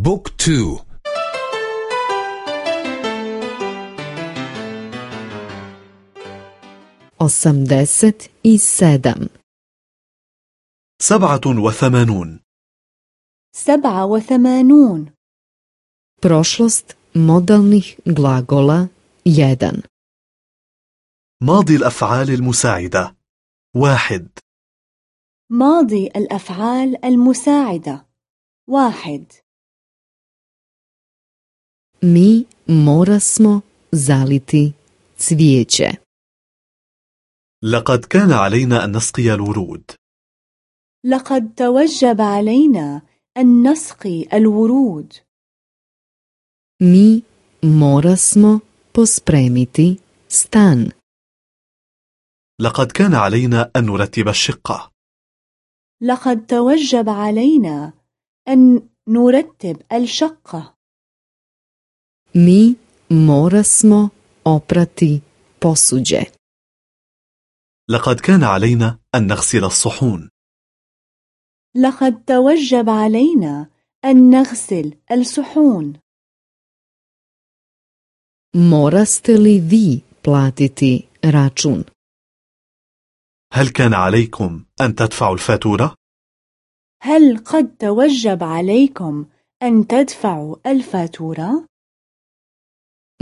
بوك تو. osamdeset i sedam سبعة وثمانون. سبعة وثمانون. Prošlost modalnih glagola 1 ماضي الأفعال المساعدة. واحد. ماضي الأفعال المساعدة. واحد. Mi morasmo zaliti cvijeće. لقد كان علينا أن نسقي الورود لقد توجب علينا أن نسقي الورود Mi morasmo pospremiti stan. لقد كان علينا أن نرتب الشقة لقد توجب علينا أن نرتب الشقة Mi morasmo oprati posuđe. لقد كان علينا أن نغسل الصحون لقد توجب علينا أن نغسل الصحون Moraste li vi platiti račun? هل كان عليكم أن تدفعوا الفاتورة؟ هل قد توجب عليكم أن تدفعوا الفاتورة؟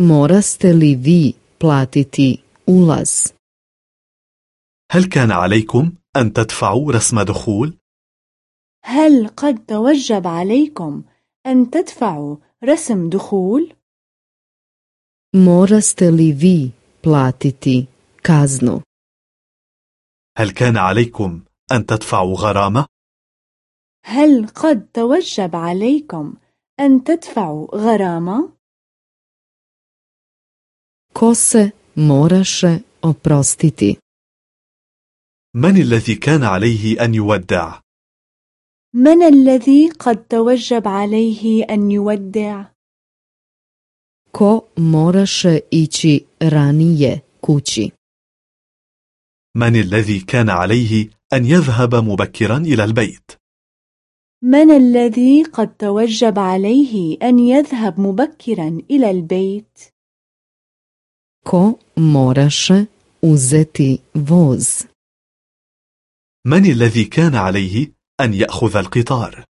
Moraste li vi platiti ulaz? هل كان عليكم أن تدفعوا رسم دخول؟ هل قد توجب عليكم أن تدفعوا رسم دخول؟ Moraste li vi platiti kaznu? هل كان عليكم أن تدفعوا غرامة؟ هل قد توجب عليكم أن تدفعوا غرامة؟ Ko se moraše oprostiti? من الذي كان عليه أن يودع؟ من الذي قد توجب عليه أن يودع؟ Ko moraše ići ranije kući? من الذي كان عليه أن يذهب مبكرا إلى البيت؟ من الذي قد توجب عليه أن يذهب مبكرا إلى البيت؟ Ko moraše uzeti voz? من الذي كان عليه أن يأخذ القطار؟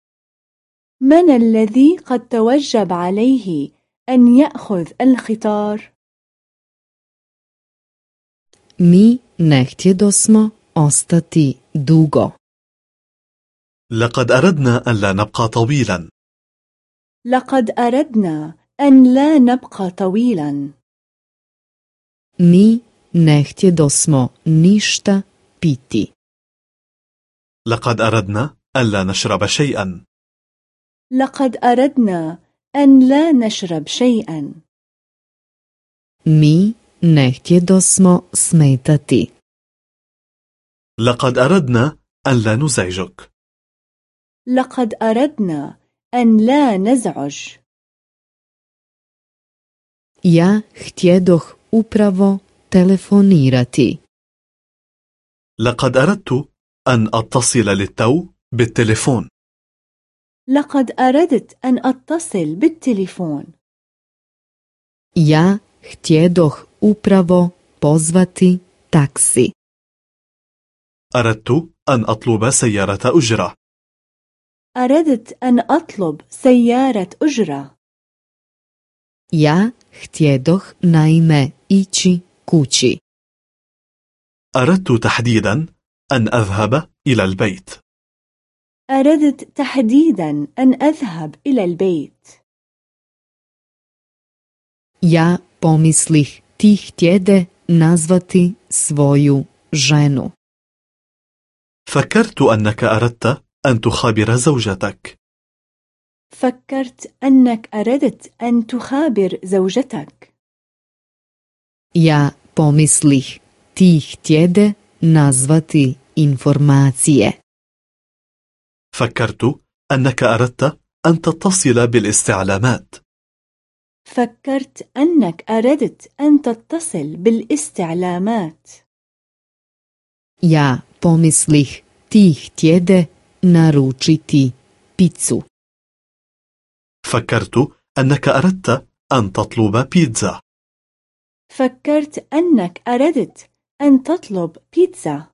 من الذي قد توجب عليه أن يأخذ القطار؟ Mi ne htjedosmo ostati dugo. لقد أردنا أن لا نبقى طويلا لقد أردنا أن لا نبقى طويلا Mi ne htjedosmo ništa piti. لقد أردنا أن لا نشرب شيئا لقد أردنا أن لا نشرب شيئا Mi ne htjedosmo smetati. لقد أردنا أن لا نزعجك لقد أردنا أن لا نزعج Ja htjedoh upravo telefonirati. لقد أردت أن أتصل للتو بالتليفون لقد أردت أن أتصل بالتليفون Ja htjedoh upravo pozvati taksi. أردت أن أطلب سيارة أجرة أردت أن أطلب سيارة أجرة Ja htjedoh naime ići kući. أردت تحديدا أن أذهب إلى البيت أردت تحديدا أن أذهب إلى البيت Ja pomislih ti htjede nazvati svoju ženu. فكرت أنك أردت أن تخابر زوجتك فكرت أنك أردت أن تخابر زوجتك Ja pomislih ti htjede nazvati informacije. فكرت أنك أردت أن تتصل بالاستعلامات فكرت أنك أردت أن تتصل بالاستعلامات Ja pomislih ti htjede naručiti picu. فكرت أنك أردت أن تطلب بيتزا. فكرت أنك أردت أن تطلب بيتزا.